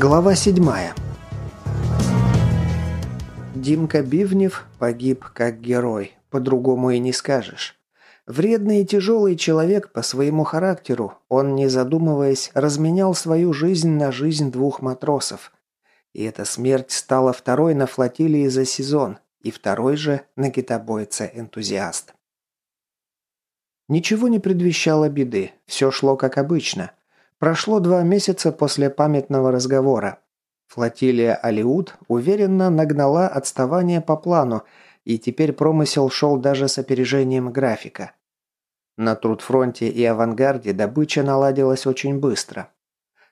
Глава 7. Димка Бивнев погиб как герой, по-другому и не скажешь. Вредный и тяжелый человек по своему характеру, он, не задумываясь, разменял свою жизнь на жизнь двух матросов. И эта смерть стала второй на флотилии за сезон, и второй же на китобойце-энтузиаст. Ничего не предвещало беды, все шло как обычно – Прошло два месяца после памятного разговора. Флотилия «Алиут» уверенно нагнала отставание по плану, и теперь промысел шел даже с опережением графика. На Трудфронте и Авангарде добыча наладилась очень быстро.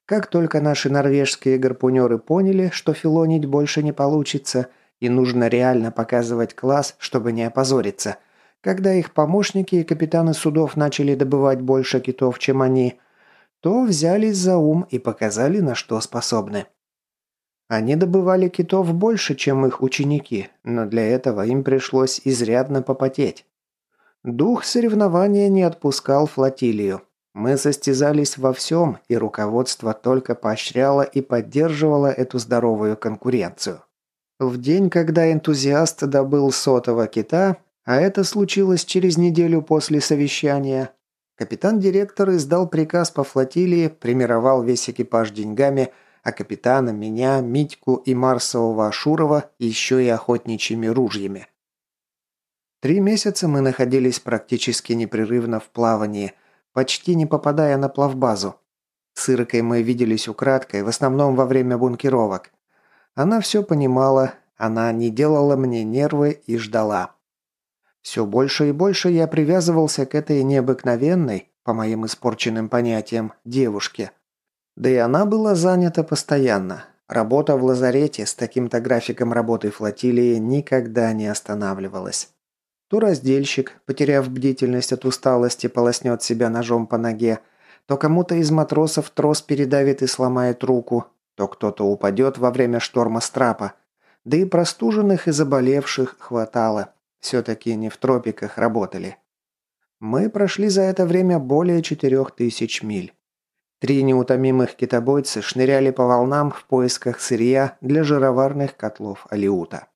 Как только наши норвежские гарпунеры поняли, что филонить больше не получится, и нужно реально показывать класс, чтобы не опозориться, когда их помощники и капитаны судов начали добывать больше китов, чем они – то взялись за ум и показали, на что способны. Они добывали китов больше, чем их ученики, но для этого им пришлось изрядно попотеть. Дух соревнования не отпускал флотилию. Мы состязались во всем, и руководство только поощряло и поддерживало эту здоровую конкуренцию. В день, когда энтузиаст добыл сотого кита, а это случилось через неделю после совещания, Капитан-директор издал приказ по флотилии, примировал весь экипаж деньгами, а капитана, меня, Митьку и Марсового Ашурова еще и охотничьими ружьями. Три месяца мы находились практически непрерывно в плавании, почти не попадая на плавбазу. С Иркой мы виделись украдкой, в основном во время бункеровок. Она все понимала, она не делала мне нервы и ждала. Все больше и больше я привязывался к этой необыкновенной, по моим испорченным понятиям, девушке. Да и она была занята постоянно. Работа в лазарете с таким-то графиком работы флотилии никогда не останавливалась. То раздельщик, потеряв бдительность от усталости, полоснет себя ножом по ноге, то кому-то из матросов трос передавит и сломает руку, то кто-то упадет во время шторма страпа. Да и простуженных и заболевших хватало. Все-таки не в тропиках работали. Мы прошли за это время более четырех тысяч миль. Три неутомимых китобойца шныряли по волнам в поисках сырья для жироварных котлов Алиута.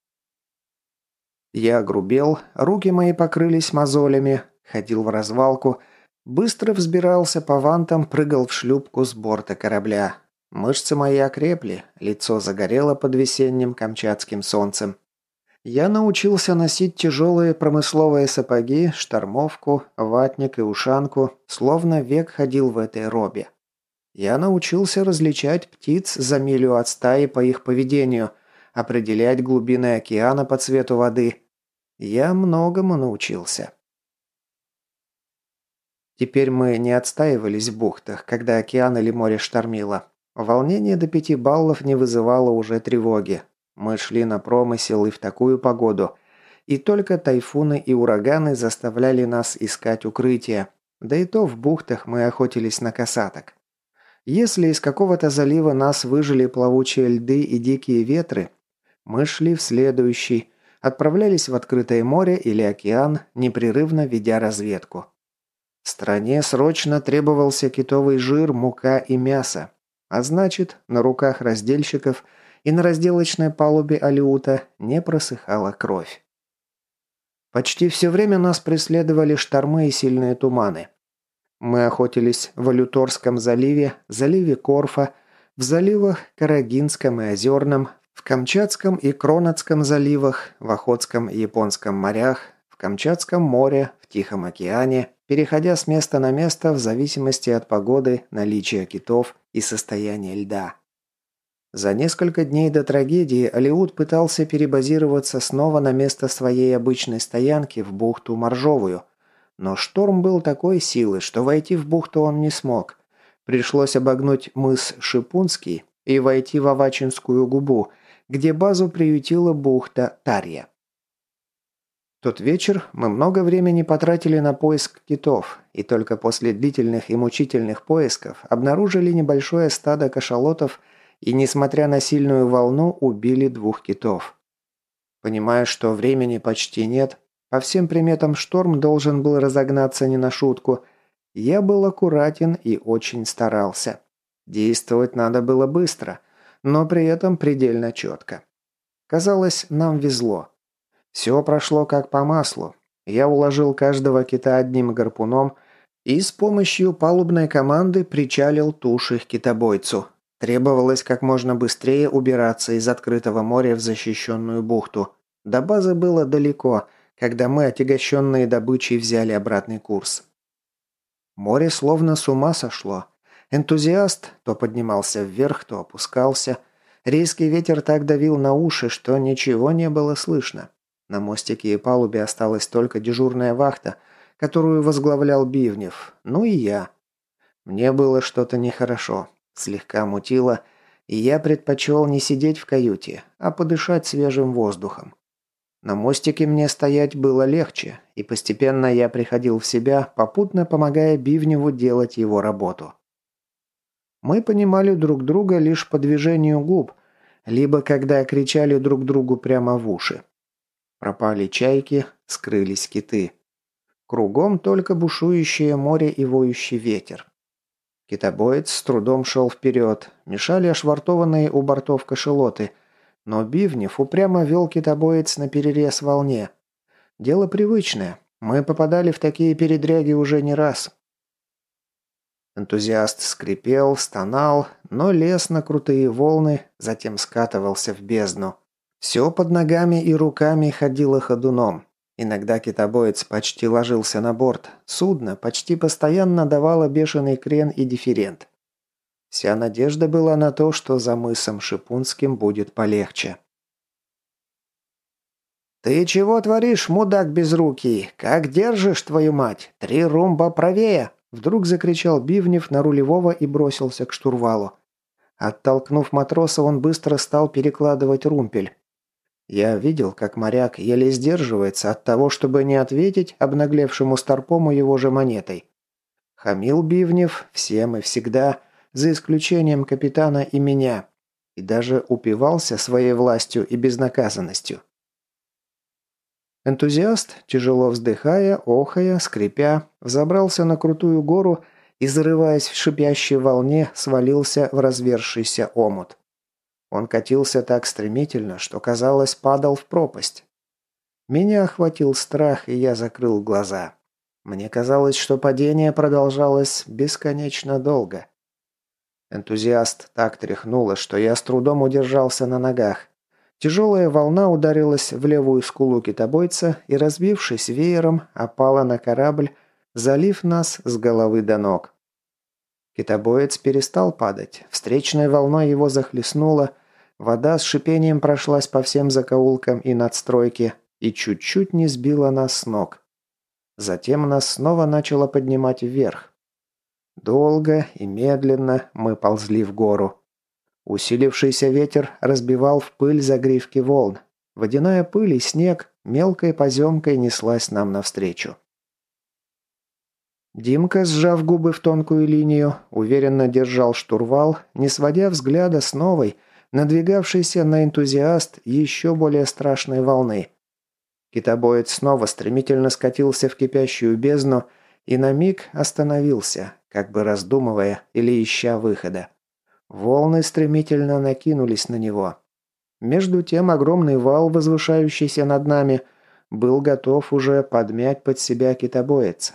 Я грубел, руки мои покрылись мозолями, ходил в развалку, быстро взбирался по вантам, прыгал в шлюпку с борта корабля. Мышцы мои окрепли, лицо загорело под весенним камчатским солнцем. Я научился носить тяжелые промысловые сапоги, штормовку, ватник и ушанку, словно век ходил в этой робе. Я научился различать птиц за милю от стаи по их поведению, определять глубины океана по цвету воды. Я многому научился. Теперь мы не отстаивались в бухтах, когда океан или море штормило. Волнение до пяти баллов не вызывало уже тревоги. Мы шли на промысел и в такую погоду. И только тайфуны и ураганы заставляли нас искать укрытие. Да и то в бухтах мы охотились на касаток. Если из какого-то залива нас выжили плавучие льды и дикие ветры, мы шли в следующий, отправлялись в открытое море или океан, непрерывно ведя разведку. Стране срочно требовался китовый жир, мука и мясо. А значит, на руках раздельщиков – и на разделочной палубе Алиута не просыхала кровь. Почти все время нас преследовали штормы и сильные туманы. Мы охотились в Алюторском заливе, заливе Корфа, в заливах Карагинском и Озерном, в Камчатском и Кронотском заливах, в Охотском и Японском морях, в Камчатском море, в Тихом океане, переходя с места на место в зависимости от погоды, наличия китов и состояния льда. За несколько дней до трагедии Алиут пытался перебазироваться снова на место своей обычной стоянки в бухту Моржовую. Но шторм был такой силы, что войти в бухту он не смог. Пришлось обогнуть мыс Шипунский и войти в Авачинскую губу, где базу приютила бухта Тарья. тот вечер мы много времени потратили на поиск китов, и только после длительных и мучительных поисков обнаружили небольшое стадо кашалотов – и, несмотря на сильную волну, убили двух китов. Понимая, что времени почти нет, по всем приметам шторм должен был разогнаться не на шутку, я был аккуратен и очень старался. Действовать надо было быстро, но при этом предельно четко. Казалось, нам везло. Все прошло как по маслу. Я уложил каждого кита одним гарпуном и с помощью палубной команды причалил туши к китобойцу. Требовалось как можно быстрее убираться из открытого моря в защищенную бухту. До базы было далеко, когда мы, отягощенные добычей, взяли обратный курс. Море словно с ума сошло. Энтузиаст то поднимался вверх, то опускался. Резкий ветер так давил на уши, что ничего не было слышно. На мостике и палубе осталась только дежурная вахта, которую возглавлял Бивнев, ну и я. Мне было что-то нехорошо. Слегка мутило, и я предпочел не сидеть в каюте, а подышать свежим воздухом. На мостике мне стоять было легче, и постепенно я приходил в себя, попутно помогая Бивневу делать его работу. Мы понимали друг друга лишь по движению губ, либо когда кричали друг другу прямо в уши. Пропали чайки, скрылись киты. Кругом только бушующее море и воющий ветер. Китобоец с трудом шел вперед, мешали ошвартованные у бортов кошелоты, но Бивнев упрямо вел китобоец на перерез волне. Дело привычное, мы попадали в такие передряги уже не раз. Энтузиаст скрипел, стонал, но лез на крутые волны, затем скатывался в бездну. Все под ногами и руками ходило ходуном. Иногда китобоец почти ложился на борт. Судно почти постоянно давало бешеный крен и дифферент. Вся надежда была на то, что за мысом Шипунским будет полегче. «Ты чего творишь, мудак безрукий? Как держишь, твою мать? Три румба правее!» Вдруг закричал Бивнев на рулевого и бросился к штурвалу. Оттолкнув матроса, он быстро стал перекладывать румпель. Я видел, как моряк еле сдерживается от того, чтобы не ответить обнаглевшему старпому его же монетой. Хамил Бивнев всем и всегда, за исключением капитана и меня, и даже упивался своей властью и безнаказанностью. Энтузиаст, тяжело вздыхая, охая, скрипя, взобрался на крутую гору и, зарываясь в шипящей волне, свалился в развершийся омут. Он катился так стремительно, что, казалось, падал в пропасть. Меня охватил страх, и я закрыл глаза. Мне казалось, что падение продолжалось бесконечно долго. Энтузиаст так тряхнуло, что я с трудом удержался на ногах. Тяжелая волна ударилась в левую скулу китобойца и, разбившись веером, опала на корабль, залив нас с головы до ног. Китобоец перестал падать, встречной волной его захлестнуло, Вода с шипением прошлась по всем закоулкам и надстройке и чуть-чуть не сбила нас с ног. Затем нас снова начало поднимать вверх. Долго и медленно мы ползли в гору. Усилившийся ветер разбивал в пыль загривки волн. Водяная пыль и снег мелкой поземкой неслась нам навстречу. Димка, сжав губы в тонкую линию, уверенно держал штурвал, не сводя взгляда с новой, надвигавшейся на энтузиаст еще более страшной волны. Китобоец снова стремительно скатился в кипящую бездну и на миг остановился, как бы раздумывая или ища выхода. Волны стремительно накинулись на него. Между тем огромный вал, возвышающийся над нами, был готов уже подмять под себя китобоец.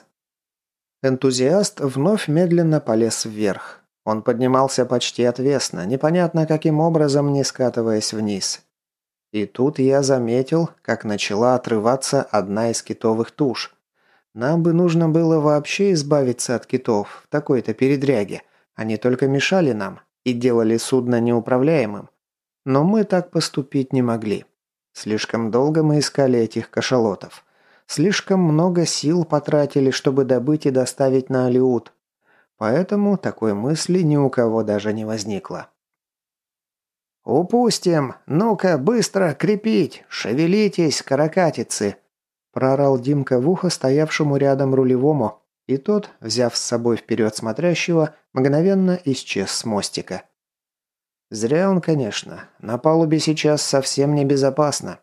Энтузиаст вновь медленно полез вверх. Он поднимался почти отвесно, непонятно каким образом не скатываясь вниз. И тут я заметил, как начала отрываться одна из китовых туш. Нам бы нужно было вообще избавиться от китов в такой-то передряге. Они только мешали нам и делали судно неуправляемым. Но мы так поступить не могли. Слишком долго мы искали этих кашалотов. Слишком много сил потратили, чтобы добыть и доставить на Алиут. Поэтому такой мысли ни у кого даже не возникло. «Упустим! Ну-ка, быстро крепить! Шевелитесь, каракатицы!» Проорал Димка в ухо стоявшему рядом рулевому, и тот, взяв с собой вперед смотрящего, мгновенно исчез с мостика. Зря он, конечно. На палубе сейчас совсем небезопасно.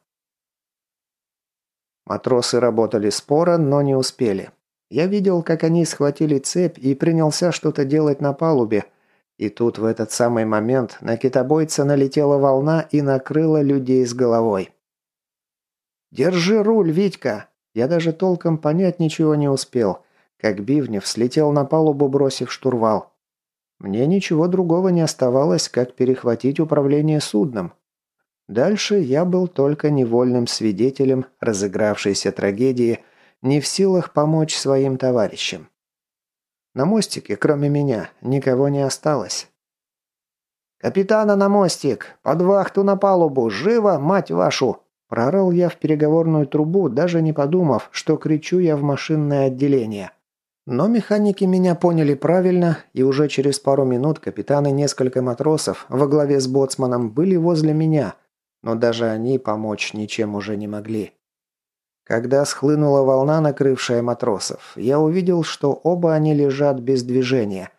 Матросы работали споро, но не успели. Я видел, как они схватили цепь и принялся что-то делать на палубе, И тут в этот самый момент на китобойца налетела волна и накрыла людей с головой. «Держи руль, Витька!» Я даже толком понять ничего не успел, как Бивнев слетел на палубу, бросив штурвал. Мне ничего другого не оставалось, как перехватить управление судном. Дальше я был только невольным свидетелем разыгравшейся трагедии, не в силах помочь своим товарищам. На мостике, кроме меня, никого не осталось. «Капитана на мостик! Под вахту на палубу! Живо, мать вашу!» Проорал я в переговорную трубу, даже не подумав, что кричу я в машинное отделение. Но механики меня поняли правильно, и уже через пару минут капитан и несколько матросов во главе с боцманом были возле меня, но даже они помочь ничем уже не могли. Когда схлынула волна, накрывшая матросов, я увидел, что оба они лежат без движения.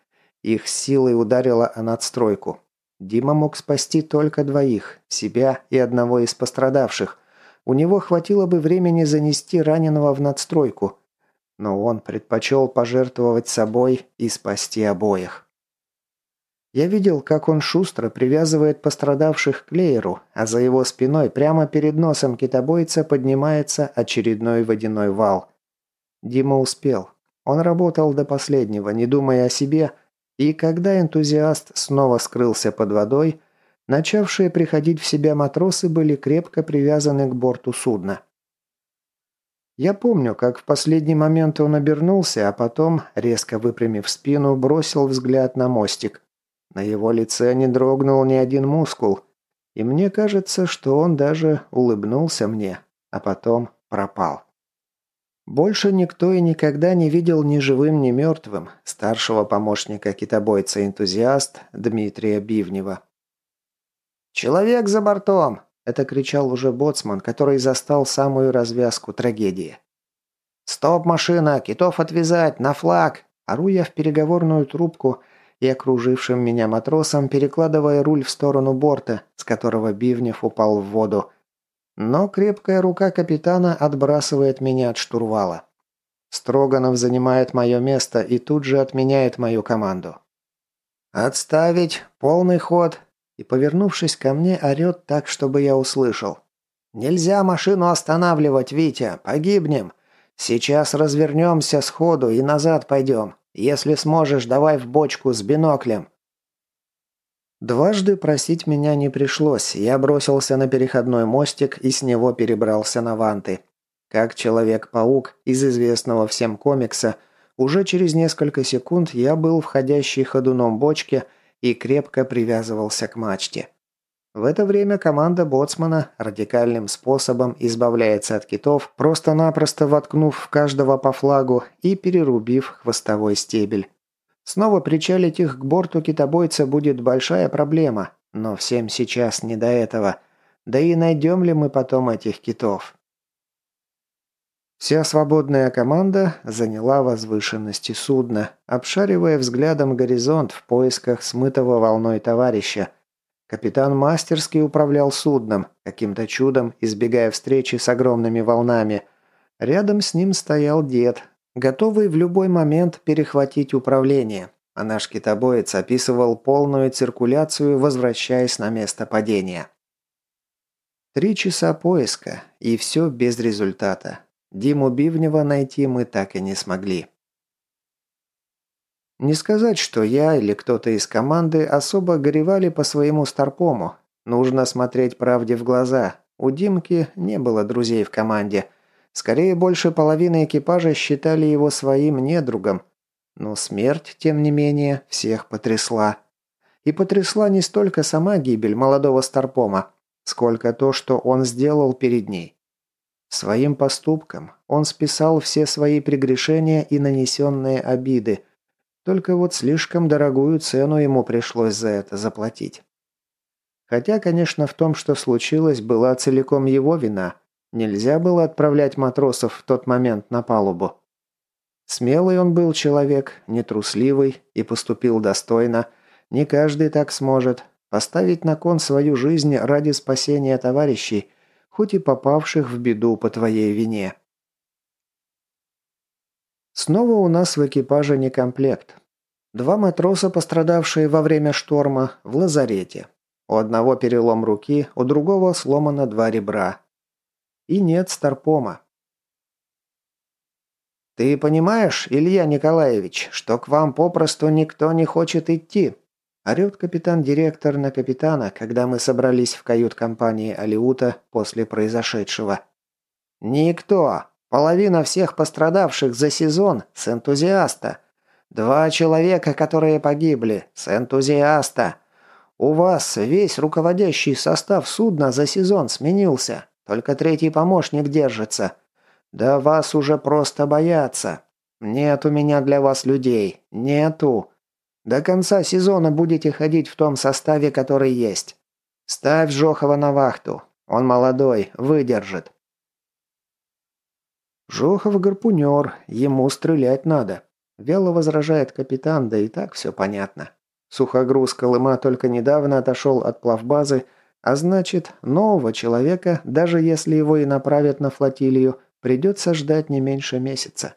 Их силой ударила о надстройку. Дима мог спасти только двоих – себя и одного из пострадавших, у него хватило бы времени занести раненого в надстройку, но он предпочел пожертвовать собой и спасти обоих. Я видел, как он шустро привязывает пострадавших к лееру, а за его спиной прямо перед носом китобойца поднимается очередной водяной вал. Дима успел. Он работал до последнего, не думая о себе, и когда энтузиаст снова скрылся под водой, Начавшие приходить в себя матросы были крепко привязаны к борту судна. Я помню, как в последний момент он обернулся, а потом, резко выпрямив спину, бросил взгляд на мостик. На его лице не дрогнул ни один мускул, и мне кажется, что он даже улыбнулся мне, а потом пропал. Больше никто и никогда не видел ни живым, ни мертвым старшего помощника китобойца-энтузиаст Дмитрия Бивнева. «Человек за бортом!» – это кричал уже боцман, который застал самую развязку трагедии. «Стоп, машина! Китов отвязать! На флаг!» Ору я в переговорную трубку и окружившим меня матросам, перекладывая руль в сторону борта, с которого Бивнев упал в воду. Но крепкая рука капитана отбрасывает меня от штурвала. Строганов занимает мое место и тут же отменяет мою команду. «Отставить! Полный ход! и, повернувшись ко мне, орет так, чтобы я услышал. «Нельзя машину останавливать, Витя, погибнем. Сейчас развернемся сходу и назад пойдем. Если сможешь, давай в бочку с биноклем». Дважды просить меня не пришлось, я бросился на переходной мостик и с него перебрался на ванты. Как Человек-паук из известного всем комикса, уже через несколько секунд я был входящий ходуном бочке – и крепко привязывался к мачте. В это время команда боцмана радикальным способом избавляется от китов, просто-напросто воткнув каждого по флагу и перерубив хвостовой стебель. Снова причалить их к борту китобойца будет большая проблема, но всем сейчас не до этого. Да и найдем ли мы потом этих китов? Вся свободная команда заняла возвышенности судна, обшаривая взглядом горизонт в поисках смытого волной товарища. Капитан мастерски управлял судном, каким-то чудом избегая встречи с огромными волнами. Рядом с ним стоял дед, готовый в любой момент перехватить управление, а наш китобоец описывал полную циркуляцию, возвращаясь на место падения. Три часа поиска, и все без результата. Диму Бивнева найти мы так и не смогли. Не сказать, что я или кто-то из команды особо горевали по своему старпому. Нужно смотреть правде в глаза. У Димки не было друзей в команде. Скорее, больше половины экипажа считали его своим недругом. Но смерть, тем не менее, всех потрясла. И потрясла не столько сама гибель молодого старпома, сколько то, что он сделал перед ней. Своим поступком он списал все свои прегрешения и нанесенные обиды. Только вот слишком дорогую цену ему пришлось за это заплатить. Хотя, конечно, в том, что случилось, была целиком его вина. Нельзя было отправлять матросов в тот момент на палубу. Смелый он был человек, нетрусливый и поступил достойно. Не каждый так сможет. Поставить на кон свою жизнь ради спасения товарищей хоть и попавших в беду по твоей вине. Снова у нас в экипаже не комплект. Два матроса, пострадавшие во время шторма, в лазарете. У одного перелом руки, у другого сломано два ребра. И нет старпома. «Ты понимаешь, Илья Николаевич, что к вам попросту никто не хочет идти?» Орет капитан-директор на капитана, когда мы собрались в кают-компании Алиута после произошедшего. «Никто. Половина всех пострадавших за сезон с энтузиаста. Два человека, которые погибли, с энтузиаста. У вас весь руководящий состав судна за сезон сменился. Только третий помощник держится. Да вас уже просто боятся. Нет у меня для вас людей. Нету. До конца сезона будете ходить в том составе, который есть. Ставь Жохова на вахту. Он молодой, выдержит. Жохов гарпунер, ему стрелять надо. Вяло возражает капитан, да и так все понятно. Сухогруз Колыма только недавно отошел от плавбазы, а значит, нового человека, даже если его и направят на флотилию, Придется ждать не меньше месяца.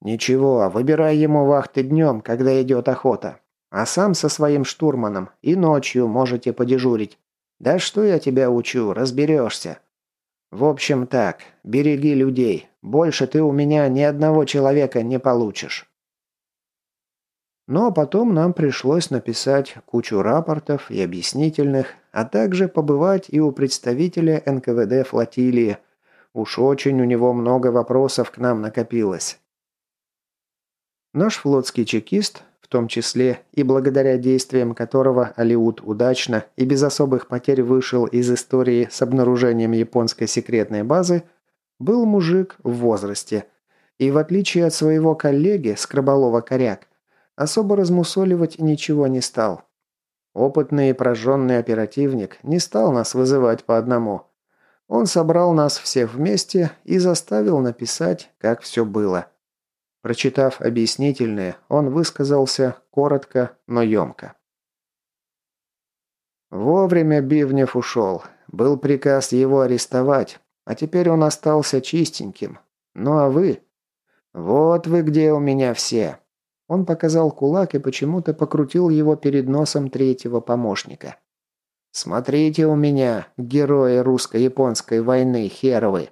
«Ничего, выбирай ему вахты днем, когда идет охота. А сам со своим штурманом и ночью можете подежурить. Да что я тебя учу, разберешься. В общем так, береги людей. Больше ты у меня ни одного человека не получишь». Но потом нам пришлось написать кучу рапортов и объяснительных, а также побывать и у представителя НКВД флотилии, Уж очень у него много вопросов к нам накопилось. Наш флотский чекист, в том числе и благодаря действиям которого Алиут удачно и без особых потерь вышел из истории с обнаружением японской секретной базы, был мужик в возрасте. И в отличие от своего коллеги, Скороболова Коряк, особо размусоливать ничего не стал. Опытный и прожженный оперативник не стал нас вызывать по одному – он собрал нас всех вместе и заставил написать, как все было. Прочитав объяснительные, он высказался коротко, но емко. Вовремя Бивнев ушел. Был приказ его арестовать, а теперь он остался чистеньким. Ну а вы? Вот вы где у меня все. Он показал кулак и почему-то покрутил его перед носом третьего помощника. Смотрите у меня, герои русско-японской войны херовы!»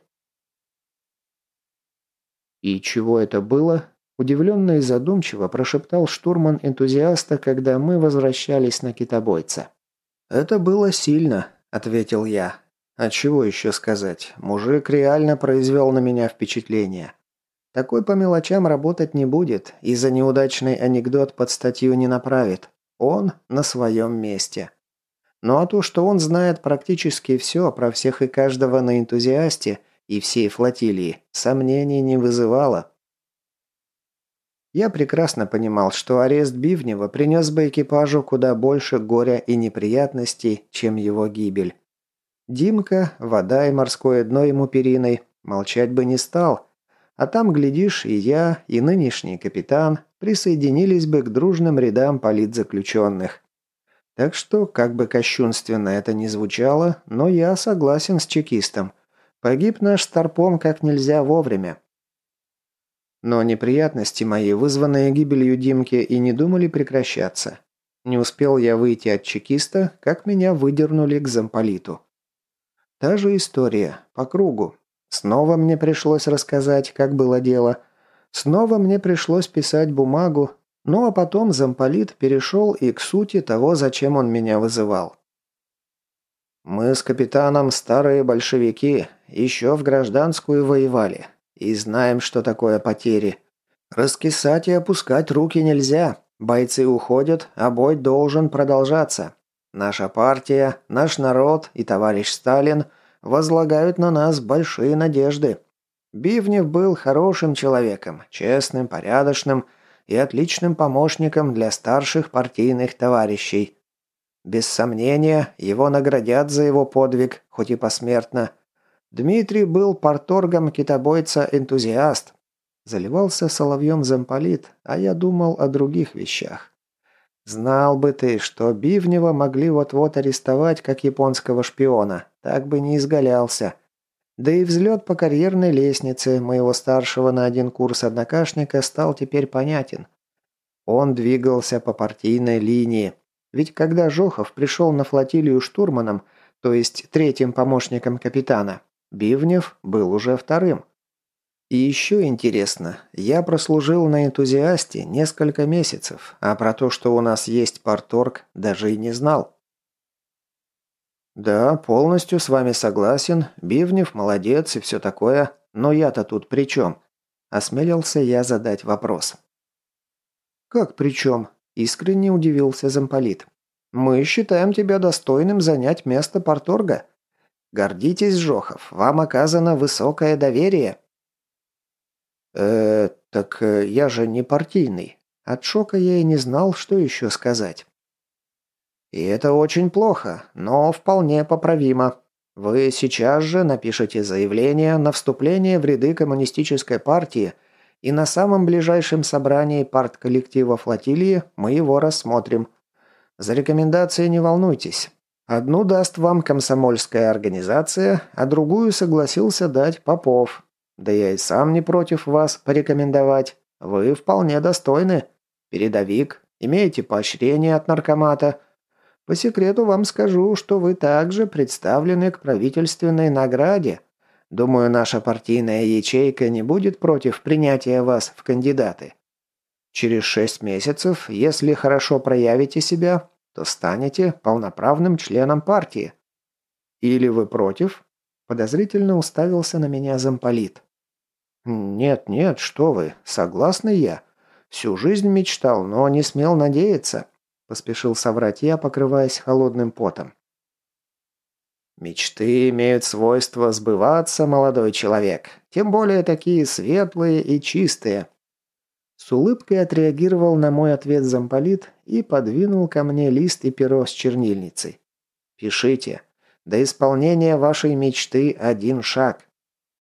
«И чего это было?» Удивленно и задумчиво прошептал штурман энтузиаста, когда мы возвращались на китобойца. «Это было сильно», — ответил я. «А чего еще сказать? Мужик реально произвел на меня впечатление. Такой по мелочам работать не будет и за неудачный анекдот под статью не направит. Он на своем месте». Ну а то, что он знает практически все про всех и каждого на энтузиасте и всей флотилии, сомнений не вызывало. Я прекрасно понимал, что арест Бивнева принес бы экипажу куда больше горя и неприятностей, чем его гибель. Димка, вода и морское дно ему периной, молчать бы не стал. А там, глядишь, и я, и нынешний капитан присоединились бы к дружным рядам политзаключенных. Так что, как бы кощунственно это ни звучало, но я согласен с чекистом. Погиб наш Старпом как нельзя вовремя. Но неприятности мои, вызванные гибелью Димки, и не думали прекращаться. Не успел я выйти от чекиста, как меня выдернули к замполиту. Та же история, по кругу. Снова мне пришлось рассказать, как было дело. Снова мне пришлось писать бумагу, ну а потом замполит перешел и к сути того, зачем он меня вызывал. «Мы с капитаном старые большевики, еще в гражданскую воевали, и знаем, что такое потери. Раскисать и опускать руки нельзя, бойцы уходят, а бой должен продолжаться. Наша партия, наш народ и товарищ Сталин возлагают на нас большие надежды. Бивнев был хорошим человеком, честным, порядочным, и отличным помощником для старших партийных товарищей. Без сомнения, его наградят за его подвиг, хоть и посмертно. Дмитрий был порторгом китобойца-энтузиаст. Заливался соловьем замполит, а я думал о других вещах. Знал бы ты, что Бивнева могли вот-вот арестовать как японского шпиона, так бы не изгалялся. Да и взлет по карьерной лестнице моего старшего на один курс однокашника стал теперь понятен. Он двигался по партийной линии. Ведь когда Жохов пришел на флотилию штурманом, то есть третьим помощником капитана, Бивнев был уже вторым. И еще интересно, я прослужил на энтузиасте несколько месяцев, а про то, что у нас есть порторг, даже и не знал. Да, полностью с вами согласен, Бивнев молодец и все такое, но я-то тут при чем? Осмелился я задать вопрос. Как при чем? Искренне удивился замполит. Мы считаем тебя достойным занять место порторга. Гордитесь, Жохов, вам оказано высокое доверие. «Э, так э, я же не партийный». От шока я и не знал, что еще сказать. «И это очень плохо, но вполне поправимо. Вы сейчас же напишите заявление на вступление в ряды коммунистической партии, и на самом ближайшем собрании партколлектива флотилии мы его рассмотрим. За рекомендации не волнуйтесь. Одну даст вам комсомольская организация, а другую согласился дать Попов, да я и сам не против вас порекомендовать. Вы вполне достойны. Передовик, имеете поощрение от наркомата. По секрету вам скажу, что вы также представлены к правительственной награде. Думаю, наша партийная ячейка не будет против принятия вас в кандидаты. Через шесть месяцев, если хорошо проявите себя, то станете полноправным членом партии. Или вы против?» Подозрительно уставился на меня замполит. «Нет, нет, что вы, согласны я. Всю жизнь мечтал, но не смел надеяться», – поспешил соврать я, покрываясь холодным потом. «Мечты имеют свойство сбываться, молодой человек, тем более такие светлые и чистые». С улыбкой отреагировал на мой ответ замполит и подвинул ко мне лист и перо с чернильницей. «Пишите. До исполнения вашей мечты один шаг.